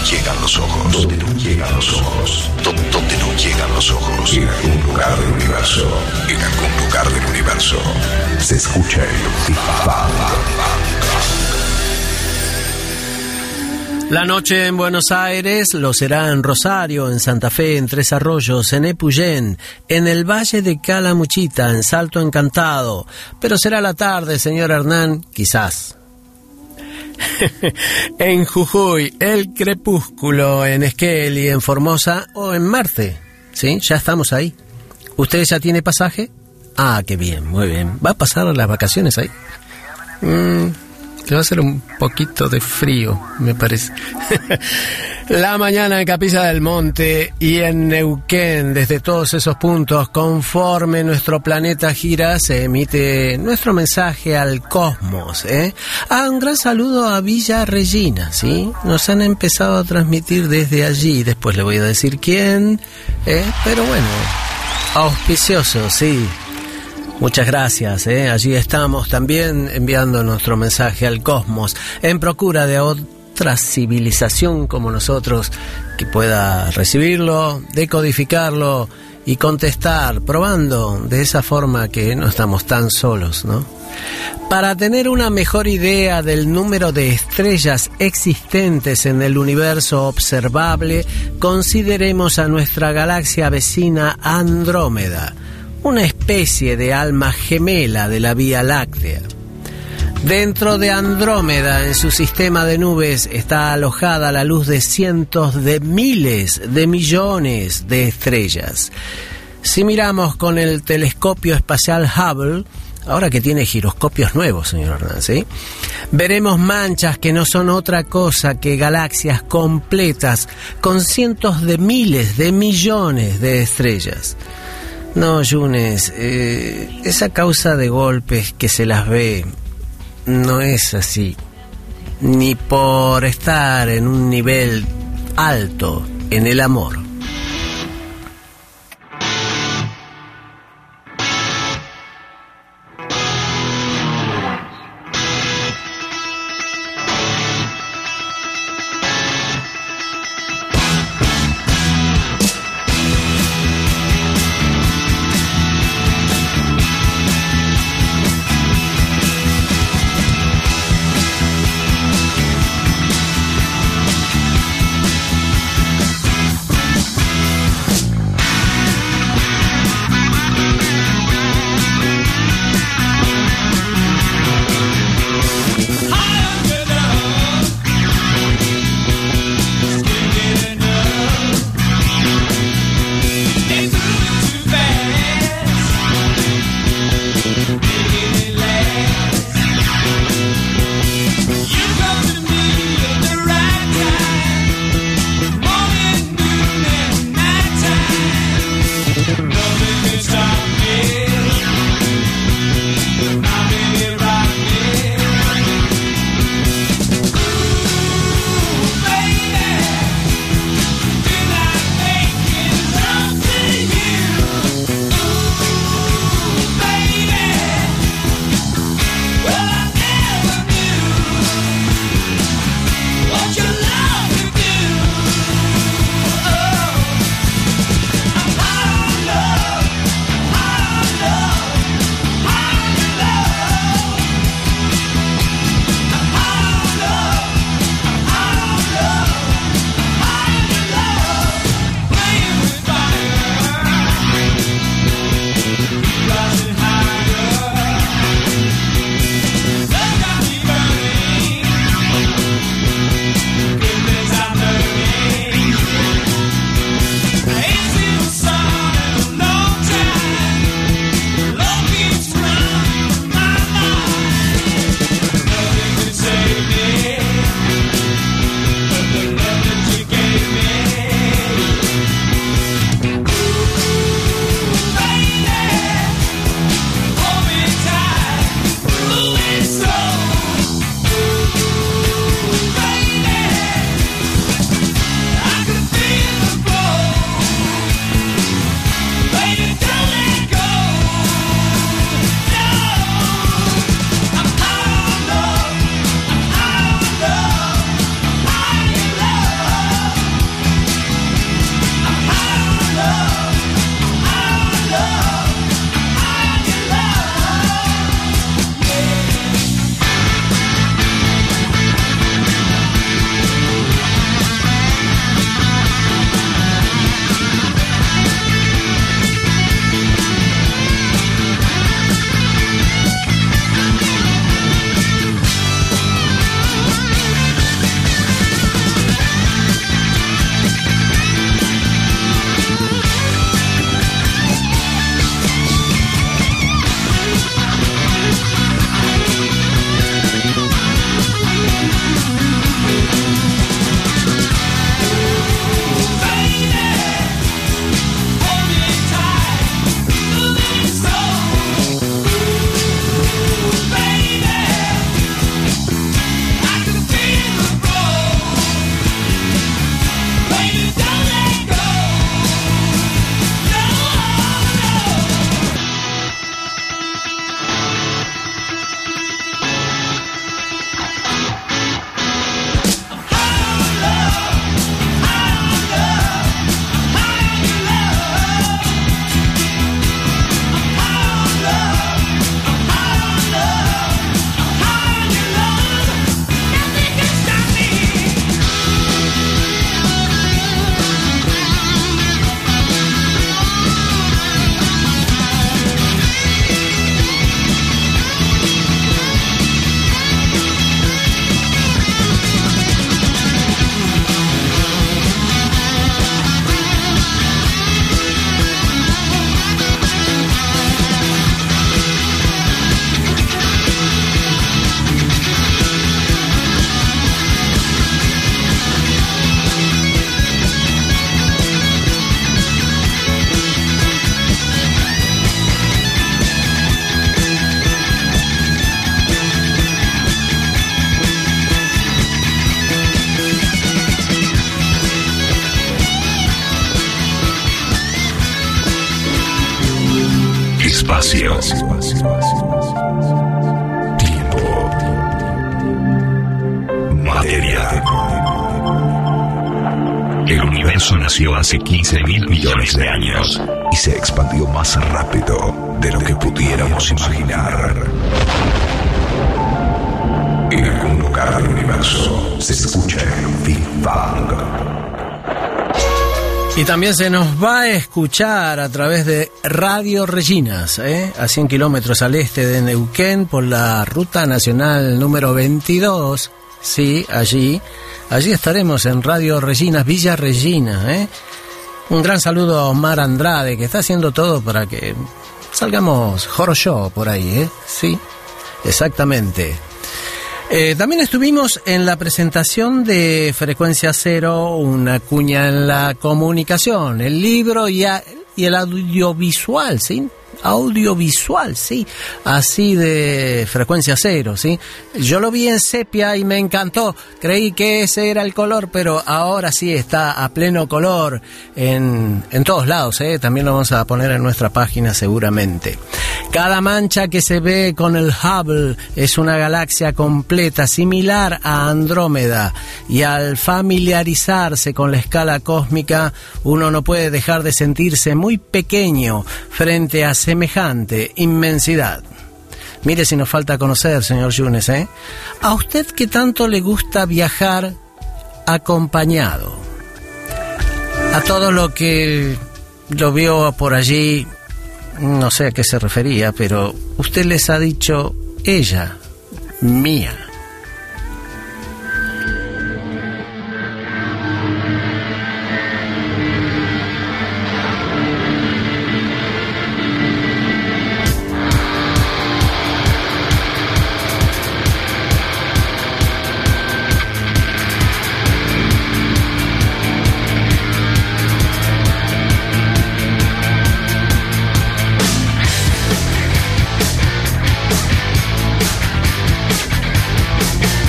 No llegan los ojos. Donde no llegan los ojos. Donde no llegan los ojos. En algún lugar del universo. En algún lugar del universo. Se escucha el La noche en Buenos Aires lo será en Rosario, en Santa Fe, en Tres Arroyos, en Epuyén, en el Valle de Calamuchita, en Salto Encantado. Pero será la tarde, señor Hernán, quizás. en Jujuy, el crepúsculo, en Esquel en Formosa o en Marte. ¿Sí? Ya estamos ahí. ¿Usted ya tiene pasaje? Ah, qué bien, muy bien. ¿Va a pasar las vacaciones ahí? Mm, va a hacer un poquito de frío, me parece. La mañana en Capilla del Monte y en Neuquén, desde todos esos puntos, conforme nuestro planeta gira, se emite nuestro mensaje al cosmos. ¿eh? Ah, un gran saludo a Villa Regina, ¿sí? Nos han empezado a transmitir desde allí, después le voy a decir quién, ¿eh? pero bueno, auspicioso, sí. Muchas gracias, ¿eh? allí estamos también enviando nuestro mensaje al cosmos en procura de otra civilización como nosotros que pueda recibirlo, decodificarlo y contestar, probando de esa forma que no estamos tan solos, ¿no? Para tener una mejor idea del número de estrellas existentes en el universo observable, consideremos a nuestra galaxia vecina Andrómeda, una especie de alma gemela de la Vía Láctea. Dentro de Andrómeda, en su sistema de nubes, está alojada la luz de cientos de miles de millones de estrellas. Si miramos con el telescopio espacial Hubble, ahora que tiene giroscopios nuevos, señor Hernán, veremos manchas que no son otra cosa que galaxias completas con cientos de miles de millones de estrellas. No, Yunes, eh, esa causa de golpes que se las ve no es así. Ni por estar en un nivel alto en el amor. Hace 15 mil millones de años y se expandió más rápido de lo que pudiéramos imaginar. En algún lugar del universo se escucha el Big Bang. Y también se nos va a escuchar a través de Radio Reginas, ¿eh? a 100 kilómetros al este de Neuquén por la ruta nacional número 22. Sí, allí. Allí estaremos en Radio Reginas, Villa Regina. ¿eh? Un gran saludo a Omar Andrade, que está haciendo todo para que salgamos show por ahí. ¿eh? Sí, exactamente. Eh, también estuvimos en la presentación de Frecuencia Cero, una cuña en la comunicación, el libro y, a- y el audiovisual, ¿sí? Audiovisual, sí, así de frecuencia cero, sí. Yo lo vi en sepia y me encantó. Creí que ese era el color, pero ahora sí está a pleno color en, en todos lados, ¿eh? También lo vamos a poner en nuestra página seguramente. Cada mancha que se ve con el Hubble es una galaxia completa, similar a Andrómeda, y al familiarizarse con la escala cósmica, uno no puede dejar de sentirse muy pequeño frente a semejante inmensidad. Mire si nos falta conocer, señor Yunes, ¿eh? ¿A usted qué tanto le gusta viajar acompañado? A todo lo que lo vio por allí, no sé a qué se refería, pero usted les ha dicho ella, mía. Thank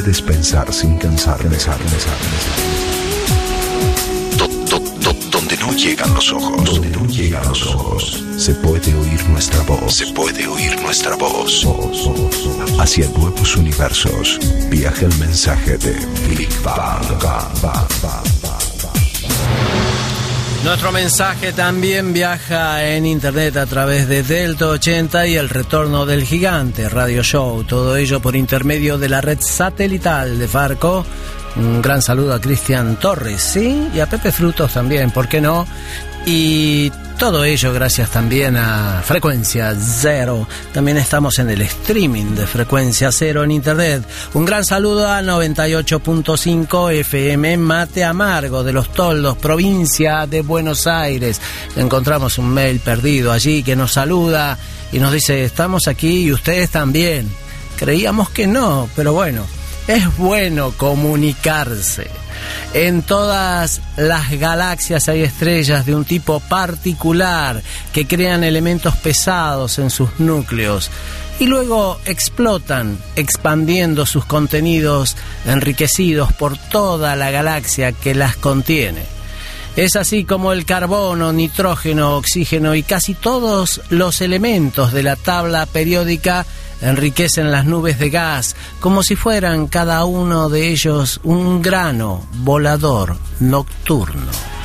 puedes pensar sin cansar, pensar, pensar, do- donde no llegan los ojos, donde no llegan los ojos, se puede oír nuestra voz, se puede oír nuestra voz. Hacia nuevos universos, viaja el mensaje de Big Bang. Nuestro mensaje también viaja en internet a través de Delta 80 y el retorno del gigante Radio Show. Todo ello por intermedio de la red satelital de Farco. Un gran saludo a Cristian Torres, sí, y a Pepe Frutos también, ¿por qué no? Y todo ello gracias también a Frecuencia Cero. También estamos en el streaming de Frecuencia Cero en Internet. Un gran saludo a 98.5 FM Mate Amargo de los Toldos, provincia de Buenos Aires. Encontramos un mail perdido allí que nos saluda y nos dice, estamos aquí y ustedes también. Creíamos que no, pero bueno, es bueno comunicarse. En todas las galaxias hay estrellas de un tipo particular que crean elementos pesados en sus núcleos y luego explotan, expandiendo sus contenidos enriquecidos por toda la galaxia que las contiene. Es así como el carbono, nitrógeno, oxígeno y casi todos los elementos de la tabla periódica enriquecen las nubes de gas como si fueran cada uno de ellos un grano volador nocturno.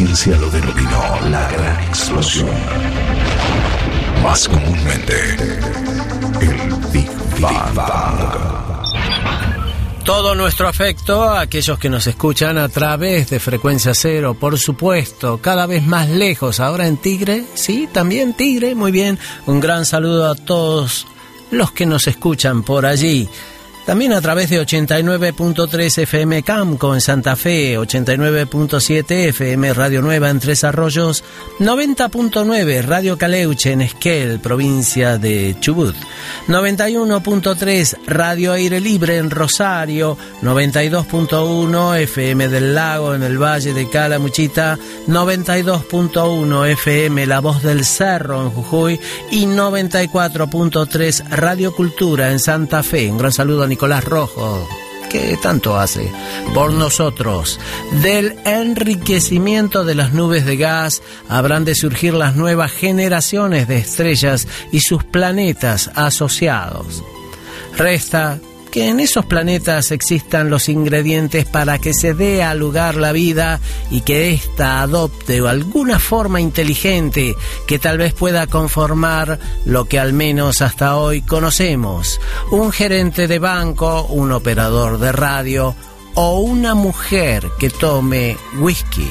Ciencia lo denominó la gran explosión. Más comúnmente, el Big Bang. Todo nuestro afecto a aquellos que nos escuchan a través de frecuencia cero, por supuesto, cada vez más lejos. Ahora en Tigre, sí, también Tigre, muy bien. Un gran saludo a todos los que nos escuchan por allí. También a través de 89.3 FM Camco en Santa Fe, 89.7 FM Radio Nueva en Tres Arroyos, 90.9 Radio Caleuche en Esquel, provincia de Chubut, 91.3 Radio Aire Libre en Rosario, 92.1 FM del Lago en el Valle de Calamuchita, 92.1 FM La Voz del Cerro en Jujuy y 94.3 Radio Cultura en Santa Fe. Un gran saludo a Nicolás Rojo, que tanto hace por nosotros. Del enriquecimiento de las nubes de gas habrán de surgir las nuevas generaciones de estrellas y sus planetas asociados. Resta que en esos planetas existan los ingredientes para que se dé a lugar la vida y que ésta adopte alguna forma inteligente que tal vez pueda conformar lo que al menos hasta hoy conocemos. Un gerente de banco, un operador de radio o una mujer que tome whisky.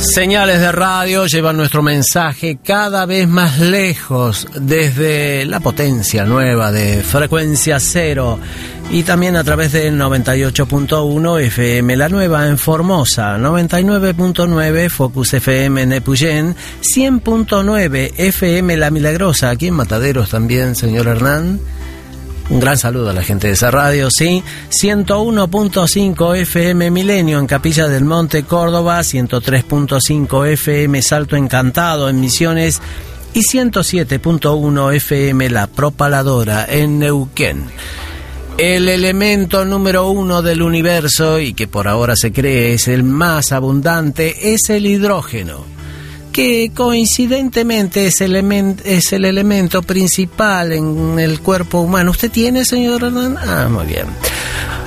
Señales de radio llevan nuestro mensaje cada vez más lejos desde la potencia nueva de frecuencia cero y también a través del 98.1 FM La Nueva en Formosa, 99.9 Focus FM en Epuyén, 100.9 FM La Milagrosa, aquí en Mataderos también, señor Hernán. Un gran saludo a la gente de esa radio, sí. 101.5 FM Milenio en Capilla del Monte, Córdoba. 103.5 FM Salto Encantado en Misiones. Y 107.1 FM La Propaladora en Neuquén. El elemento número uno del universo y que por ahora se cree es el más abundante es el hidrógeno que coincidentemente es, el elemento principal en el cuerpo humano. ¿Usted tiene, señor Hernán? Ah, muy bien.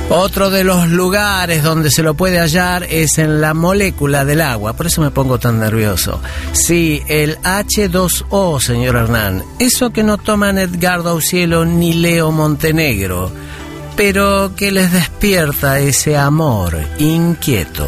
Otro de los lugares donde se lo puede hallar es en la molécula del agua, por eso me pongo tan nervioso. Sí, el H2O, señor Hernán. Eso que no toman Edgardo Aucielo ni Leo Montenegro, pero que les despierta ese amor inquieto.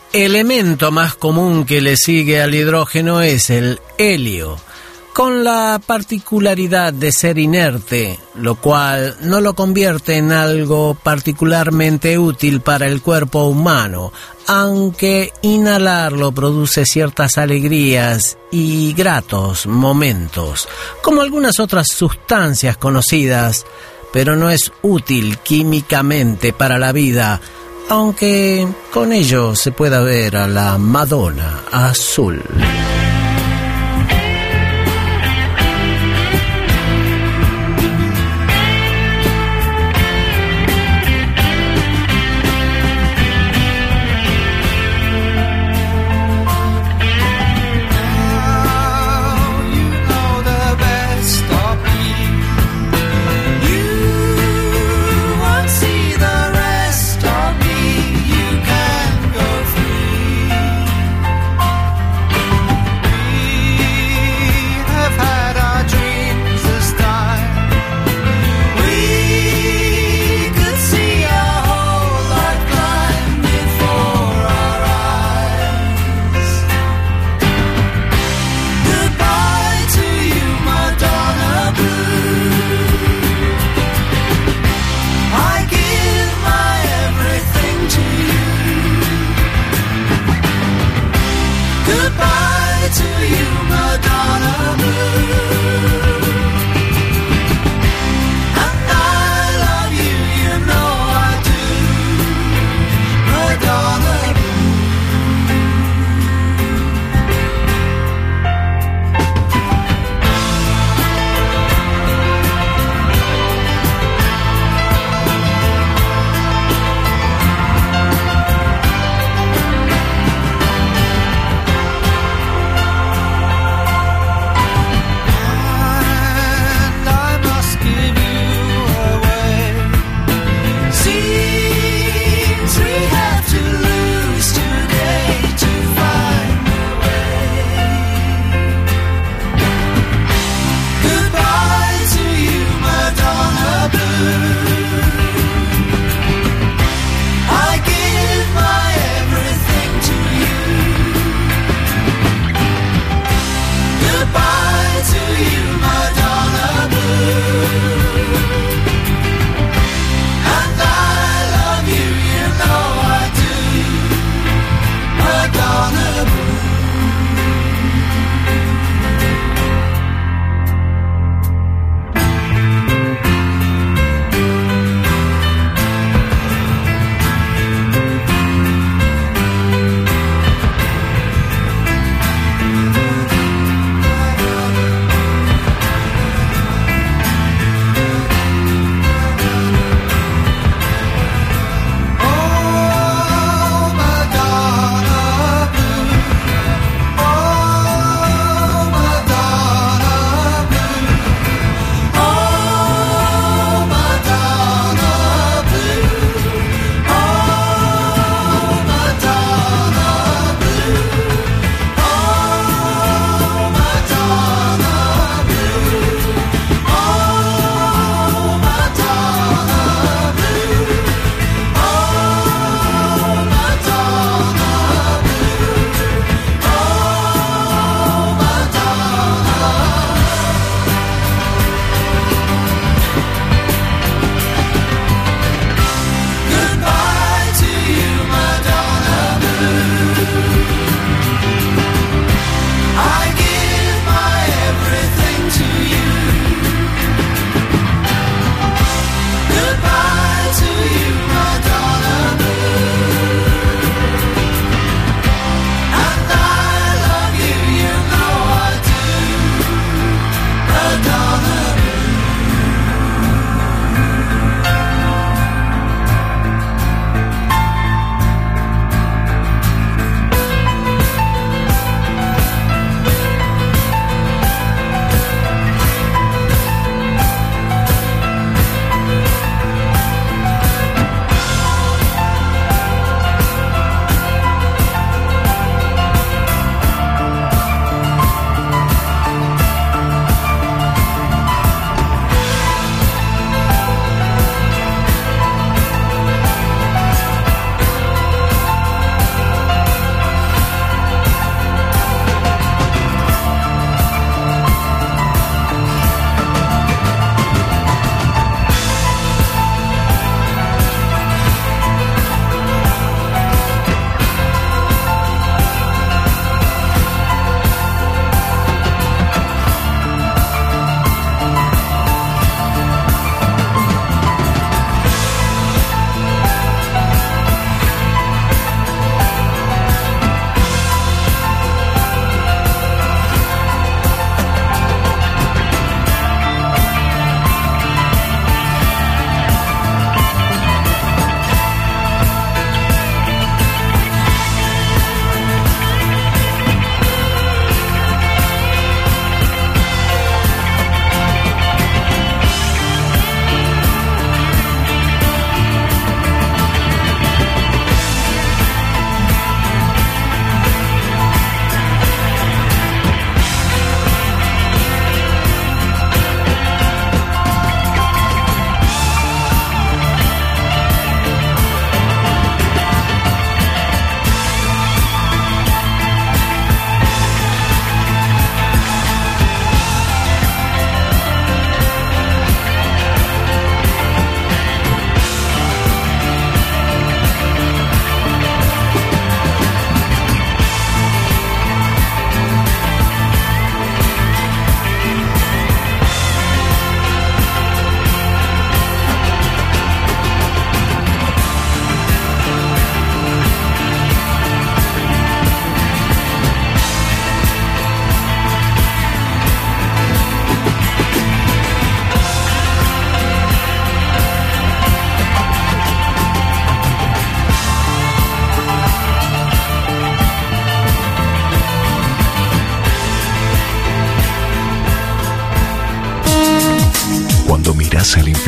elemento más común que le sigue al hidrógeno es el helio, con la particularidad de ser inerte, lo cual no lo convierte en algo particularmente útil para el cuerpo humano, aunque inhalarlo produce ciertas alegrías y gratos momentos, como algunas otras sustancias conocidas, pero no es útil químicamente para la vida, aunque con ello se pueda ver a la Madonna azul.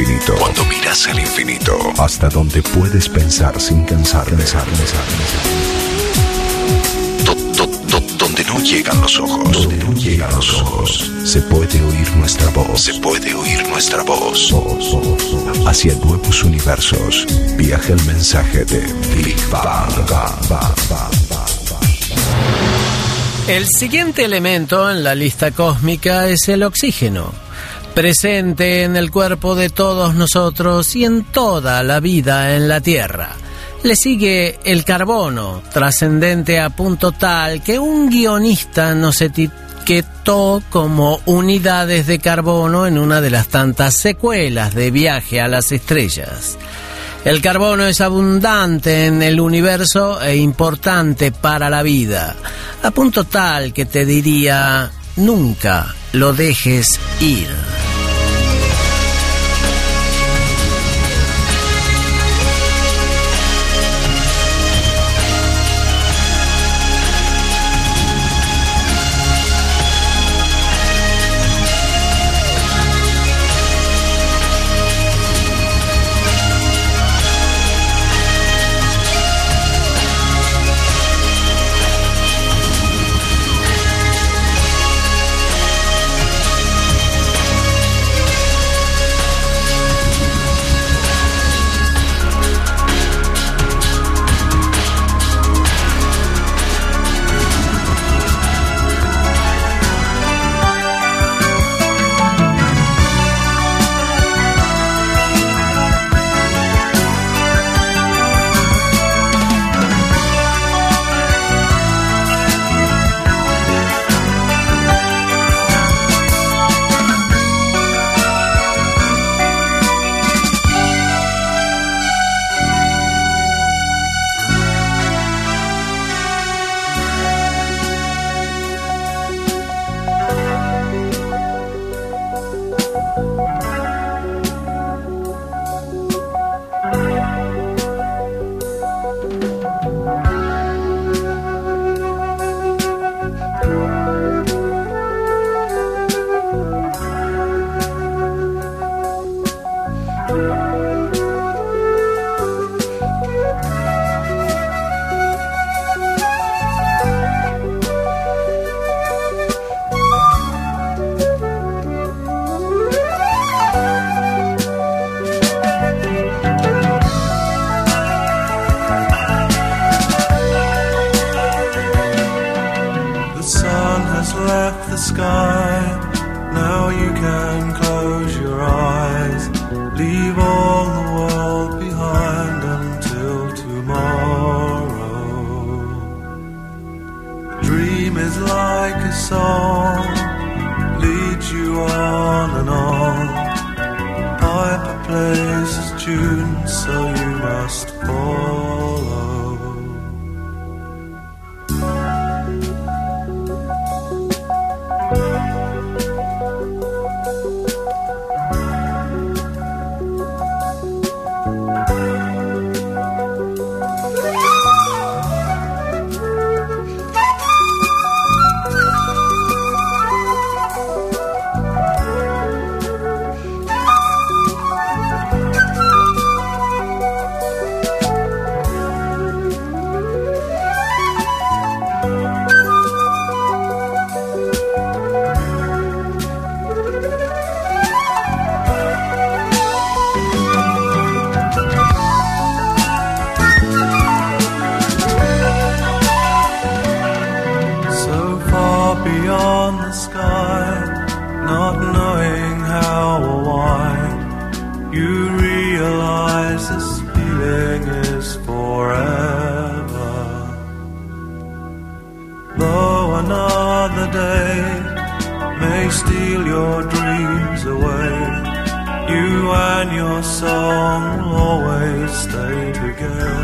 Infinito, cuando miras al infinito, hasta donde puedes pensar sin cansar, pensar, pensar, Do- do- do- donde no llegan los ojos, donde no llegan los ojos, se puede oír nuestra voz, se puede oír nuestra voz. Voz, voz. Hacia nuevos universos, viaja el mensaje de Big Bang. Bang, bang, bang, bang. El siguiente elemento en la lista cósmica es el oxígeno, presente en el cuerpo de todos nosotros y en toda la vida en la Tierra. Le sigue el carbono, trascendente a punto tal que un guionista nos etiquetó como unidades de carbono en una de las tantas secuelas de Viaje a las Estrellas. El carbono es abundante en el universo e importante para la vida, a punto tal que te diría, nunca lo dejes ir. Steal your dreams away, you and your song will always stay together.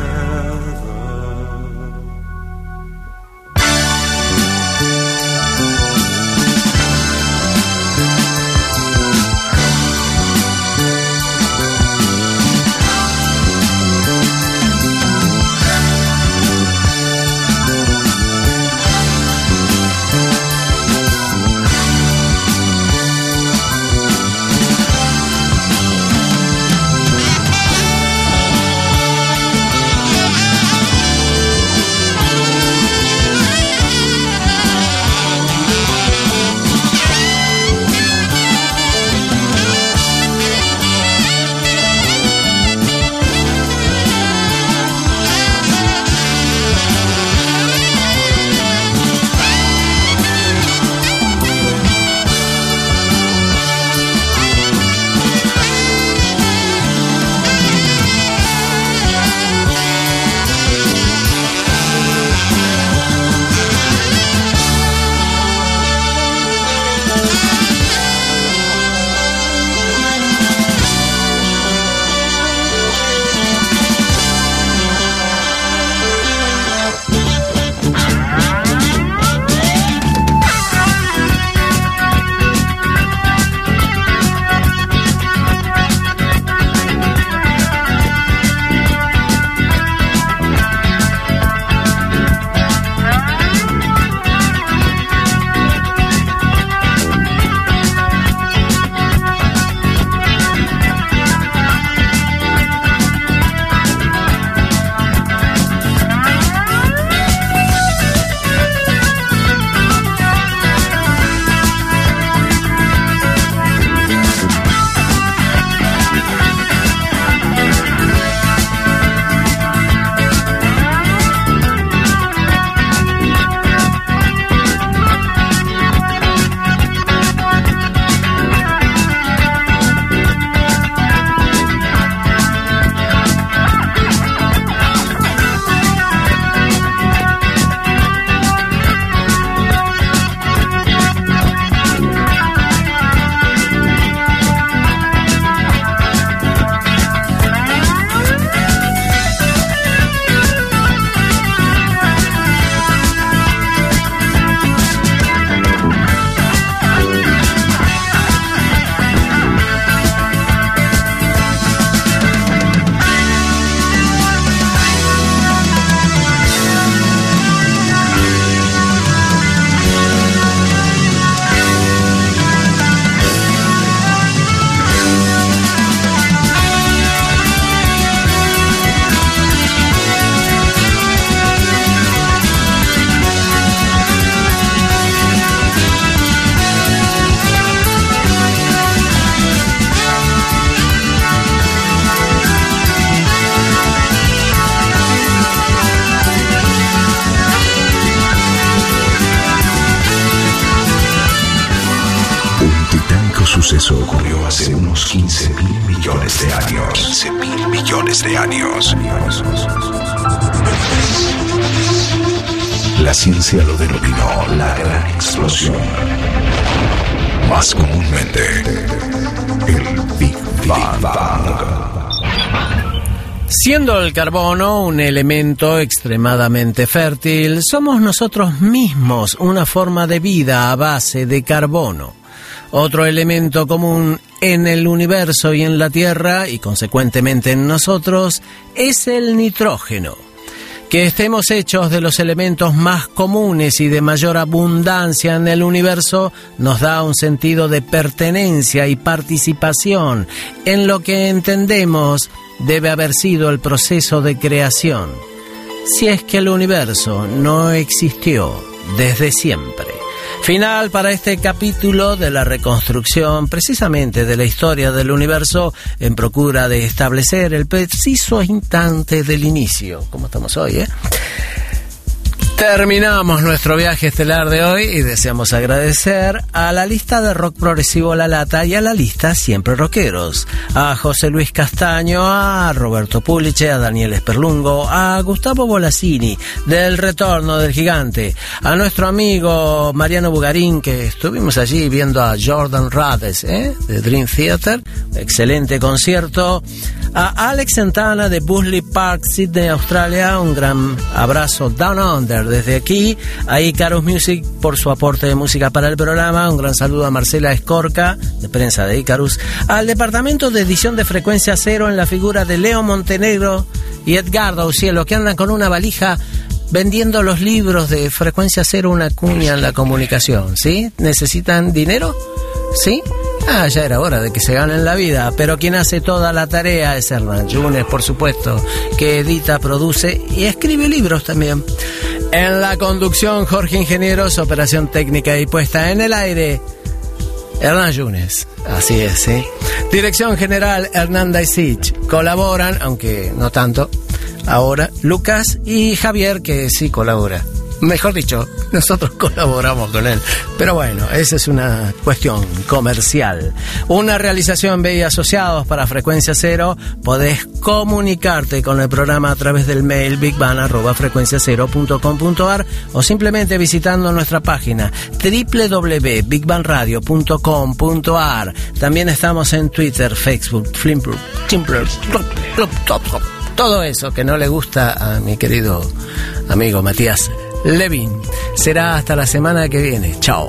Suceso ocurrió hace unos 15 mil millones de años. 15 mil millones de años. La ciencia lo denominó la gran explosión. Más comúnmente, el Big Bang. Siendo el carbono un elemento extremadamente fértil, somos nosotros mismos una forma de vida a base de carbono. Otro elemento común en el universo y en la Tierra, y consecuentemente en nosotros, es el nitrógeno. Que estemos hechos de los elementos más comunes y de mayor abundancia en el universo nos da un sentido de pertenencia y participación en lo que entendemos debe haber sido el proceso de creación, si es que el universo no existió desde siempre. Final para este capítulo de la reconstrucción precisamente de la historia del universo en procura de establecer el preciso instante del inicio, como estamos hoy, ¿eh? Terminamos nuestro viaje estelar de hoy y deseamos agradecer a la lista de rock progresivo La Lata y a la lista Siempre Rockeros, a José Luis Castaño, a Roberto Puliche, a Daniel Esperlungo, a Gustavo Bolasini del Retorno del Gigante, a nuestro amigo Mariano Bugarín que estuvimos allí viendo a Jordan Rades ¿eh? de Dream Theater, excelente concierto, a Alex Santana de Busley Park, Sydney, Australia, un gran abrazo Down Under desde aquí, a Icarus Music por su aporte de música para el programa, un gran saludo a Marcela Escorca, de prensa de Icarus, al departamento de edición de frecuencia cero en la figura de Leo Montenegro y Edgardo Cielo, que andan con una valija vendiendo los libros de frecuencia cero, una cuña en la comunicación, ¿sí? ¿Necesitan dinero? ¿Sí? Ah, ya era hora de que se ganen la vida, pero quien hace toda la tarea es Hernán Yunes, por supuesto, que edita, produce y escribe libros también. En la conducción, Jorge Ingenieros, operación técnica y puesta en el aire, Hernán Yunes. Así es, ¿sí? Dirección General, Hernanda Isich. Colaboran, aunque no tanto, ahora Lucas y Javier, que sí colabora. Mejor dicho, nosotros colaboramos con él. Pero bueno, esa es una cuestión comercial. Una realización B y asociados para Frecuencia Cero. Podés comunicarte con el programa a través del mail bigban.frecuenciacero.com.ar o simplemente visitando nuestra página www.bigbanradio.com.ar. También estamos en Twitter, Facebook, Flimpr, todo eso que no le gusta a mi querido amigo Matías Levin. Será hasta la semana que viene. Chao.